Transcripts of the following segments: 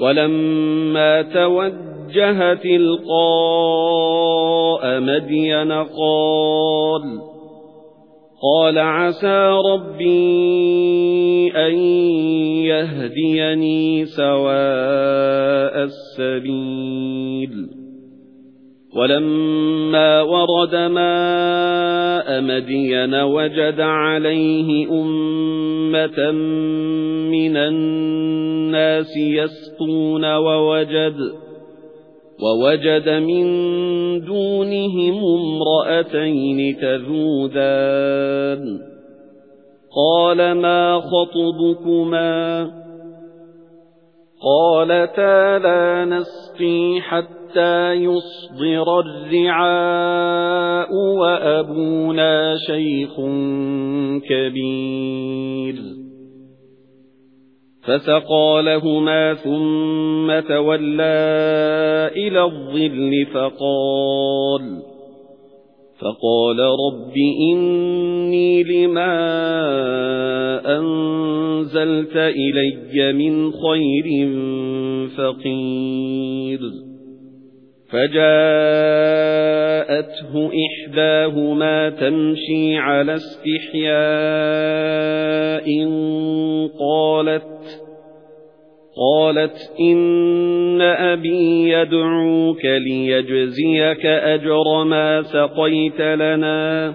وَلَمَّا تَوَجَّهَ تِلْقَاءَ مَدْيَنَ قَالَ قَالَ عَسَى رَبِّي أَن يَهْدِيَنِي سَوَاءَ السَّبِيلِ. وَلَمَّا وَرَدَ مَاءَ مَدْيَنَ وَجَدَ عَلَيْهِ أُمَّةً مِنَ النَّاسِ يَسْقُونَ وَوَجَدَ وَوَجَدَ مِن دُونِهِمْ امْرَأَتَيْنِ تَذُودَانِ. قَالَ مَا خَطْبُكُمَا؟ قَالَتَا لَا نَسْقِي حَتَّى يُصْدِرَ الرِّعَاءُ وَأَبُونَا شَيْخٌ كَبِيرٌ. فَسَقَى لَهُمَا ثُمَّ تَوَلَّى إِلَى الظِّلِّ فَقَالَ فَقَالَ رَبِّ إِنِّي لِمَا أَنزَلْتَ إِلَيَّ مِنْ خَيْرٍ فَقِيرٌ. فَجَاءَتْهُ إِحْدَاهُمَا تَمْشِي عَلَى اسْتِحْيَاءٍ قَالَتْ قَالَتْ إِنَّ أَبِي يَدْعُوكَ لِيَجْزِيَكَ أَجْرَ مَا سَقَيْتَ لَنَا.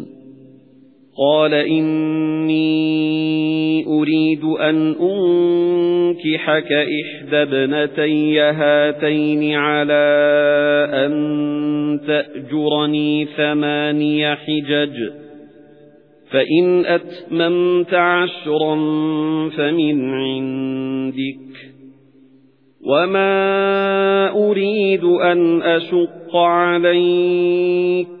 قَالَ إِنِّي أُرِيدُ أَنْ أُنكِحَكَ إِحْدَى ابْنَتَيَّ هَاتَيْنِ عَلَى أَنْ تَأْجُرَنِي ثَمَانِيَ حِجَجٍ فَإِنْ أَتْمَمْتَ عَشْرًا فَمِنْ عِنْدِكَ. وَمَا أُرِيدُ أَنْ أَشُقَّ عَلَيْكَ